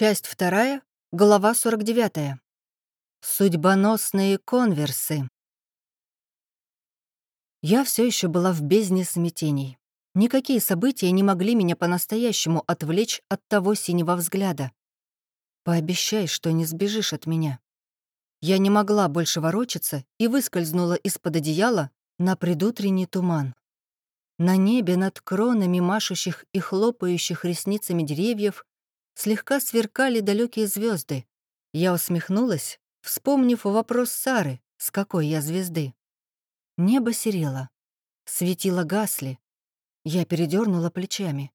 Часть вторая, глава 49. Судьбоносные конверсы. Я все еще была в бездне смятений. Никакие события не могли меня по-настоящему отвлечь от того синего взгляда. Пообещай, что не сбежишь от меня. Я не могла больше ворочаться и выскользнула из-под одеяла на предутренний туман. На небе над кронами машущих и хлопающих ресницами деревьев слегка сверкали далекие звезды. Я усмехнулась, вспомнив вопрос Сары, с какой я звезды. Небо серело. Светило гасли. Я передернула плечами.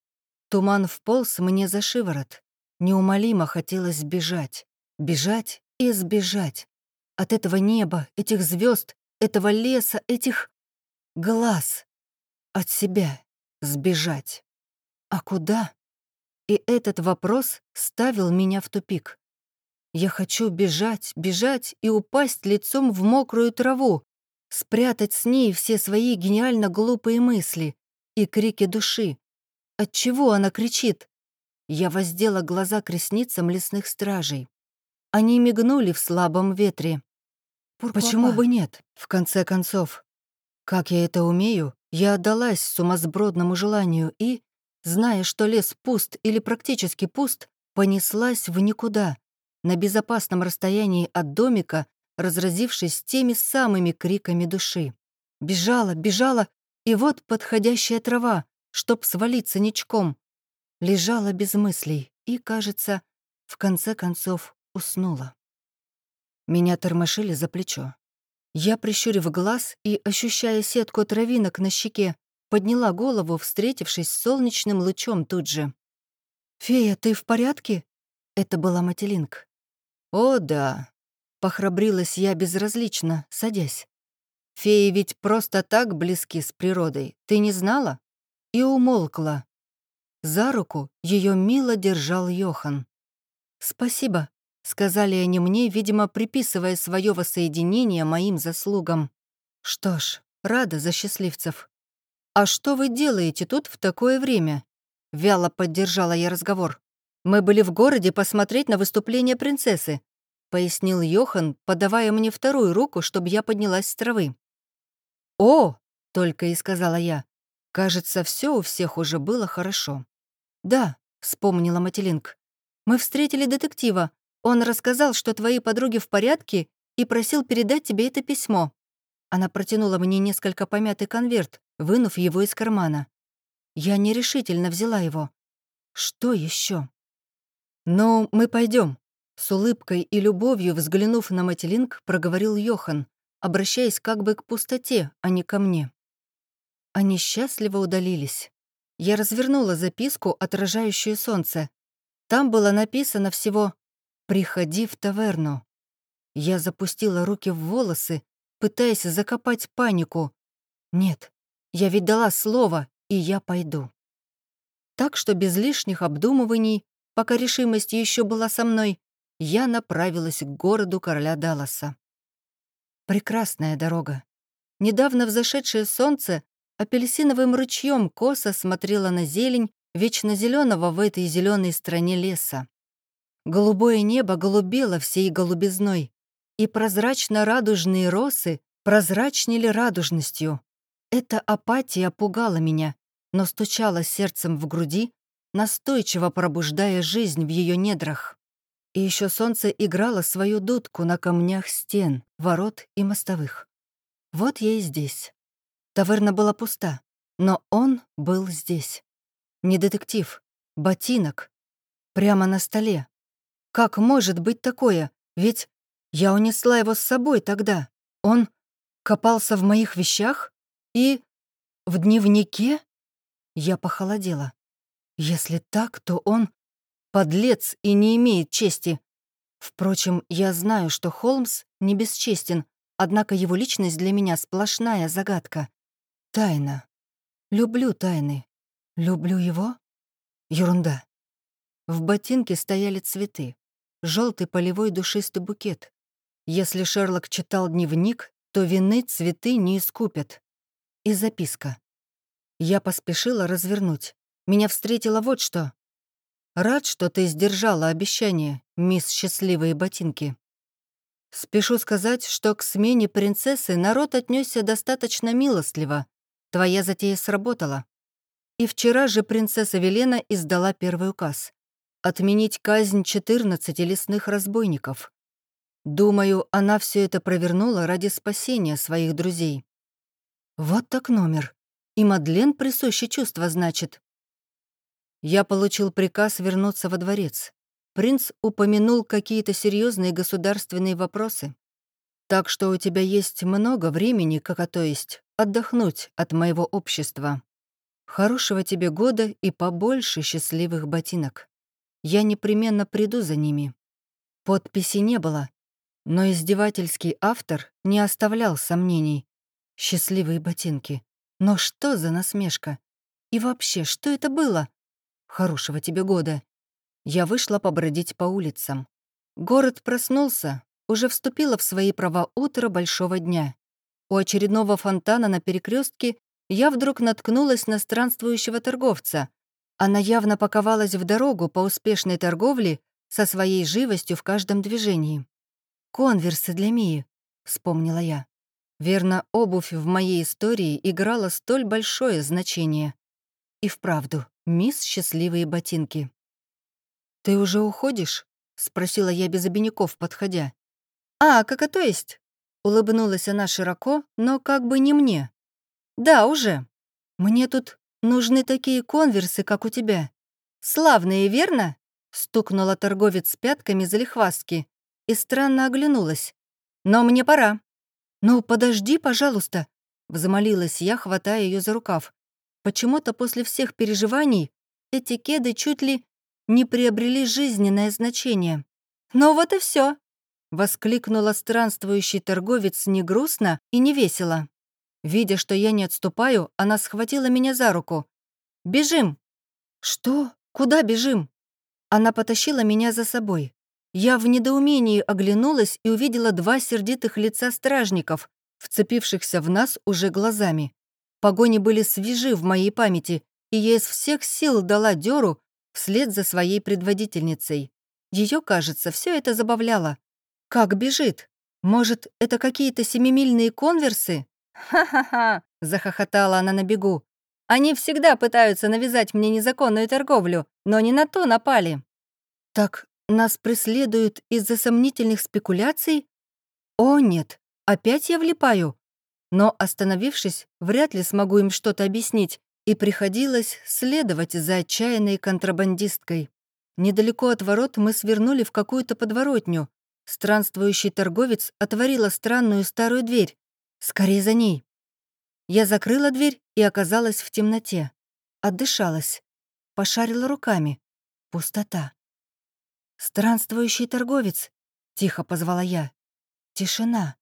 Туман вполз мне за шиворот. Неумолимо хотелось бежать. Бежать и сбежать. От этого неба, этих звезд, этого леса, этих глаз. От себя сбежать. А куда? И этот вопрос ставил меня в тупик. Я хочу бежать, бежать и упасть лицом в мокрую траву, спрятать с ней все свои гениально глупые мысли и крики души. От чего она кричит? Я воздела глаза к ресницам лесных стражей. Они мигнули в слабом ветре. Почему бы нет, в конце концов? Как я это умею, я отдалась сумасбродному желанию и, зная, что лес пуст или практически пуст, понеслась в никуда, на безопасном расстоянии от домика, разразившись теми самыми криками души. Бежала, бежала, и вот подходящая трава, чтоб свалиться ничком. Лежала без мыслей и, кажется, в конце концов уснула. Меня тормошили за плечо. Я, прищурив глаз и, ощущая сетку травинок на щеке, подняла голову, встретившись с солнечным лучом тут же. «Фея, ты в порядке?» Это была Мателинг. «О, да», — похрабрилась я безразлично, садясь. «Феи ведь просто так близки с природой, ты не знала?» И умолкла. За руку ее мило держал Йохан. «Спасибо», — сказали они мне, видимо, приписывая свое воссоединение моим заслугам. «Что ж, рада за счастливцев». «А что вы делаете тут в такое время?» Вяло поддержала я разговор. «Мы были в городе посмотреть на выступление принцессы», пояснил Йохан, подавая мне вторую руку, чтобы я поднялась с травы. «О!» — только и сказала я. Кажется, все у всех уже было хорошо. «Да», — вспомнила Мателинг. «Мы встретили детектива. Он рассказал, что твои подруги в порядке и просил передать тебе это письмо». Она протянула мне несколько помятый конверт, вынув его из кармана. Я нерешительно взяла его. Что еще? «Ну, мы пойдем. с улыбкой и любовью взглянув на Мателинг, проговорил Йохан, обращаясь как бы к пустоте, а не ко мне. Они счастливо удалились. Я развернула записку, отражающую солнце. Там было написано всего «Приходи в таверну». Я запустила руки в волосы, пытаясь закопать панику. Нет, я ведь дала слово, и я пойду. Так что без лишних обдумываний Пока решимость еще была со мной, я направилась к городу короля Далласа. Прекрасная дорога. Недавно взошедшее солнце апельсиновым ручьем косо смотрело на зелень вечно зеленого в этой зеленой стране леса. Голубое небо голубело всей голубизной, и прозрачно-радужные росы прозрачнели радужностью. Эта апатия пугала меня, но стучала сердцем в груди, настойчиво пробуждая жизнь в ее недрах. И еще солнце играло свою дудку на камнях стен, ворот и мостовых. Вот я и здесь. Таверна была пуста, но он был здесь. Не детектив, ботинок. Прямо на столе. Как может быть такое? Ведь я унесла его с собой тогда. Он копался в моих вещах и... в дневнике? Я похолодела. Если так, то он подлец и не имеет чести. Впрочем, я знаю, что Холмс не бесчестен, однако его личность для меня сплошная загадка. Тайна. Люблю тайны. Люблю его? Ерунда. В ботинке стояли цветы. Желтый полевой душистый букет. Если Шерлок читал дневник, то вины цветы не искупят. И записка. Я поспешила развернуть. Меня встретило вот что. Рад, что ты сдержала обещание, мисс Счастливые Ботинки. Спешу сказать, что к смене принцессы народ отнесся достаточно милостливо. Твоя затея сработала. И вчера же принцесса Велена издала первый указ — отменить казнь 14 лесных разбойников. Думаю, она все это провернула ради спасения своих друзей. Вот так номер. И Мадлен присуще чувство, значит. Я получил приказ вернуться во дворец. Принц упомянул какие-то серьезные государственные вопросы. Так что у тебя есть много времени, как то есть, отдохнуть от моего общества. Хорошего тебе года и побольше счастливых ботинок. Я непременно приду за ними. Подписи не было, но издевательский автор не оставлял сомнений. Счастливые ботинки. Но что за насмешка? И вообще, что это было? Хорошего тебе года. Я вышла побродить по улицам. Город проснулся, уже вступило в свои права утро большого дня. У очередного фонтана на перекрестке я вдруг наткнулась на странствующего торговца. Она явно паковалась в дорогу по успешной торговле со своей живостью в каждом движении. «Конверсы для Мии», — вспомнила я. Верно, обувь в моей истории играла столь большое значение. И вправду, мисс «Счастливые ботинки». «Ты уже уходишь?» — спросила я без обиняков, подходя. «А, как это есть?» — улыбнулась она широко, но как бы не мне. «Да, уже. Мне тут нужны такие конверсы, как у тебя. Славные, верно?» — стукнула торговец пятками за лихвастки и странно оглянулась. «Но мне пора». «Ну, подожди, пожалуйста», — взмолилась я, хватая ее за рукав. Почему-то после всех переживаний эти кеды чуть ли не приобрели жизненное значение. «Ну вот и все, воскликнула странствующий торговец не грустно и не весело. Видя, что я не отступаю, она схватила меня за руку. «Бежим!» «Что? Куда бежим?» Она потащила меня за собой. Я в недоумении оглянулась и увидела два сердитых лица стражников, вцепившихся в нас уже глазами. Погони были свежи в моей памяти, и я из всех сил дала дёру, вслед за своей предводительницей. Ее, кажется, все это забавляло. Как бежит? Может, это какие-то семимильные конверсы? «Ха-ха-ха!» — захохотала она на бегу. «Они всегда пытаются навязать мне незаконную торговлю, но не на то напали». «Так нас преследуют из-за сомнительных спекуляций? О, нет, опять я влипаю. Но, остановившись, вряд ли смогу им что-то объяснить, и приходилось следовать за отчаянной контрабандисткой. Недалеко от ворот мы свернули в какую-то подворотню. Странствующий торговец отворила странную старую дверь. Скорее за ней. Я закрыла дверь и оказалась в темноте. Отдышалась. Пошарила руками. Пустота. «Странствующий торговец!» — тихо позвала я. Тишина.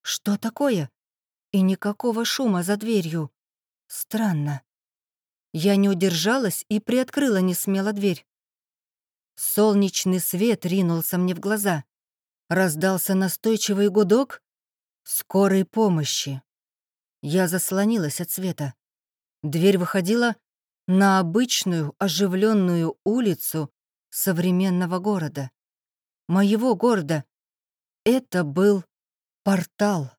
Что такое? И никакого шума за дверью. Странно. Я не удержалась и приоткрыла несмело дверь. Солнечный свет ринулся мне в глаза. Раздался настойчивый гудок скорой помощи. Я заслонилась от света. Дверь выходила на обычную оживленную улицу современного города. Моего города. Это был портал.